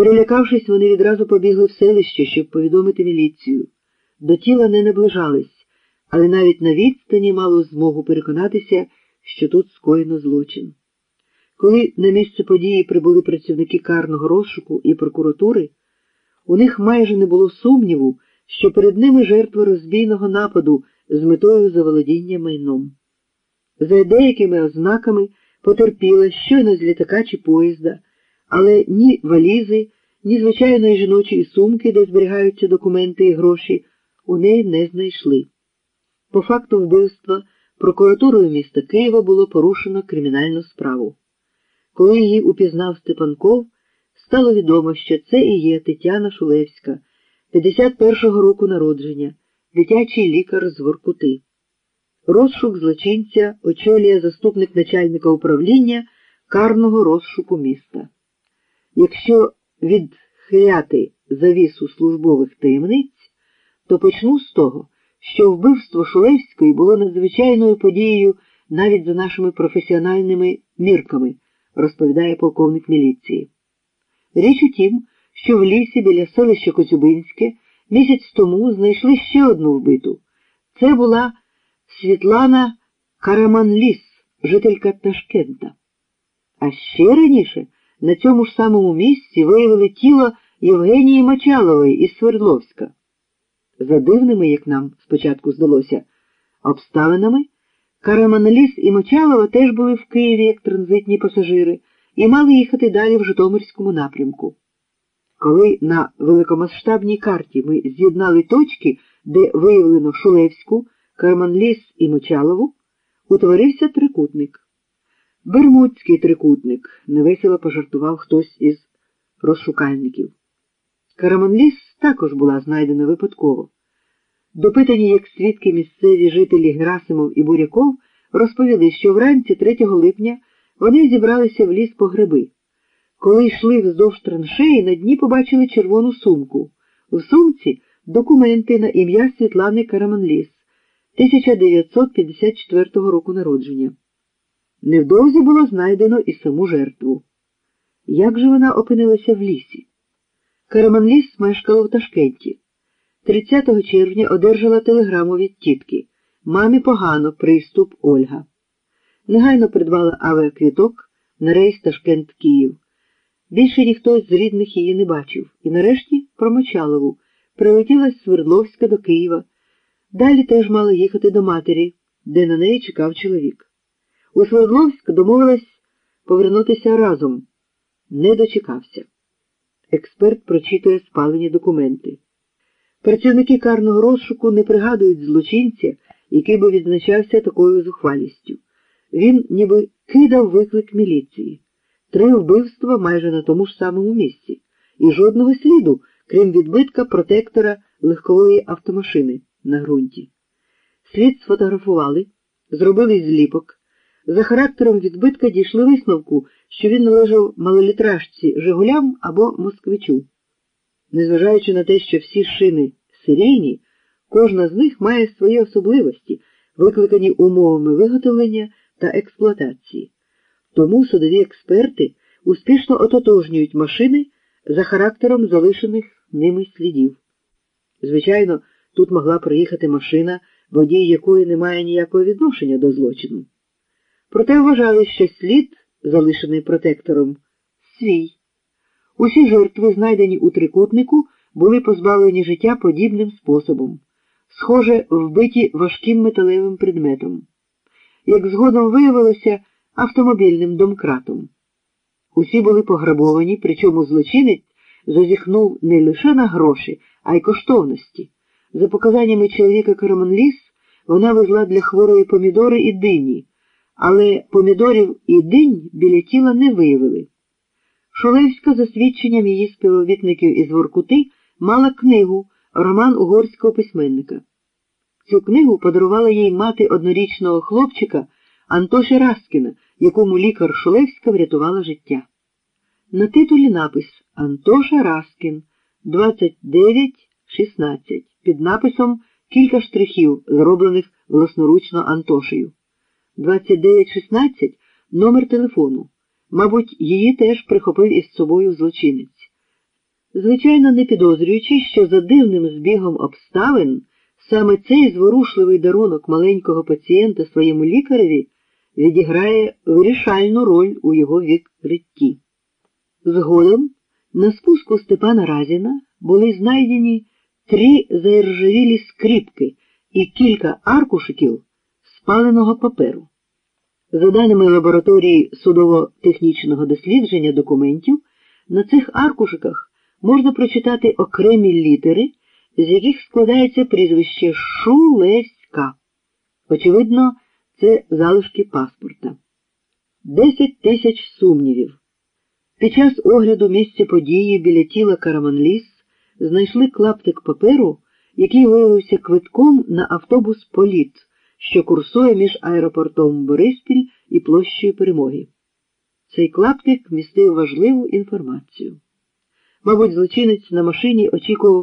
Перелякавшись, вони відразу побігли в селище, щоб повідомити міліцію. До тіла не наближались, але навіть на відстані мало змогу переконатися, що тут скоєно злочин. Коли на місце події прибули працівники карного розшуку і прокуратури, у них майже не було сумніву, що перед ними жертва розбійного нападу з метою заволодіння майном. За деякими ознаками потерпіла щойно з літака чи поїзда, але ні валізи, ні звичайної жіночої сумки, де зберігаються документи і гроші, у неї не знайшли. По факту вбивства прокуратурою міста Києва було порушено кримінальну справу. Коли її упізнав Степанков, стало відомо, що це і є Тетяна Шулевська, 51-го року народження, дитячий лікар з Воркути. Розшук злочинця очолює заступник начальника управління карного розшуку міста. Якщо відхиляти завісу службових таємниць, то почну з того, що вбивство Шулевської було надзвичайною подією навіть за нашими професіональними мірками, розповідає полковник міліції. Річ у тім, що в лісі біля селища Коцюбинське місяць тому знайшли ще одну вбиту. Це була Світлана Караманліс, жителька Ташкента. А ще раніше на цьому ж самому місці виявили тіло Євгенії Мочалової із Свердловська. За дивними, як нам спочатку здалося, обставинами, Караманліс і Мочалова теж були в Києві як транзитні пасажири і мали їхати далі в Житомирському напрямку. Коли на великомасштабній карті ми з'єднали точки, де виявлено Шулевську, Карманліс і Мочалову, утворився трикутник. Бермудський трикутник, невесело пожартував хтось із розшукальників. Караманліс також була знайдена випадково. Допитані як свідки місцеві жителі Герасимов і Буряков розповіли, що вранці 3 липня вони зібралися в ліс по гриби. Коли йшли вздовж траншеї, на дні побачили червону сумку. В сумці документи на ім'я Світлани Караманліс 1954 року народження. Невдовзі було знайдено і саму жертву. Як же вона опинилася в лісі? Караманліс мешкала в Ташкенті. 30 червня одержала телеграму від тітки. Мамі погано приступ Ольга. Негайно придбала авіаквіток на рейс Ташкент Київ. Більше ніхто з рідних її не бачив, і нарешті про Мочалову прилетіла з Свердловська до Києва. Далі теж мала їхати до матері, де на неї чекав чоловік. У Свердловськ домовилась повернутися разом. Не дочекався. Експерт прочитує спалені документи. Працівники карного розшуку не пригадують злочинця, який би відзначався такою зухвалістю. Він ніби кидав виклик міліції. Три вбивства майже на тому ж самому місці, і жодного сліду, крім відбитка протектора легкової автомашини на ґрунті. Слід сфотографували, зробили зліпок. За характером відбитка дійшли висновку, що він належав малолітражці Жигулям або Москвичу. Незважаючи на те, що всі шини серійні, кожна з них має свої особливості, викликані умовами виготовлення та експлуатації. Тому судові експерти успішно ототожнюють машини за характером залишених ними слідів. Звичайно, тут могла приїхати машина, водій якої не має ніякого відношення до злочину. Проте вважали, що слід, залишений протектором, свій. Усі жертви, знайдені у трикутнику, були позбавлені життя подібним способом, схоже, вбиті важким металевим предметом. Як згодом виявилося, автомобільним домкратом. Усі були пограбовані, причому злочинець зазіхнув не лише на гроші, а й коштовності. За показаннями чоловіка Караманліс, вона везла для хворої помідори і дині, але помідорів і динь біля тіла не виявили. Шулевська, за свідченням її співробітників із Воркути, мала книгу Роман угорського письменника. Цю книгу подарувала їй мати однорічного хлопчика Антоші Раскіна, якому лікар Шулевська врятувала життя. На титулі напис Антоша Раскін 29-16 під написом кілька штрихів, зроблених власноручно Антошею. 2916 номер телефону. Мабуть, її теж прихопив із собою злочинець. звичайно, не підозрюючи, що за дивним збігом обставин саме цей зворушливий дарунок маленького пацієнта своєму лікареві відіграє вирішальну роль у його відкритті. Згодом на спуску Степана Разіна були знайдені три заіржавілі скріпки і кілька аркушиків спаленого паперу. За даними лабораторії судово-технічного дослідження документів, на цих аркушиках можна прочитати окремі літери, з яких складається прізвище Шулеська. Очевидно, це залишки паспорта. Десять тисяч сумнівів. Під час огляду місця події біля тіла Караманліс знайшли клаптик паперу, який виявився квитком на автобус Політ, що курсує між аеропортом Бориспіль і площею Перемоги. Цей клаптик містив важливу інформацію. Мабуть, злочинець на машині очікував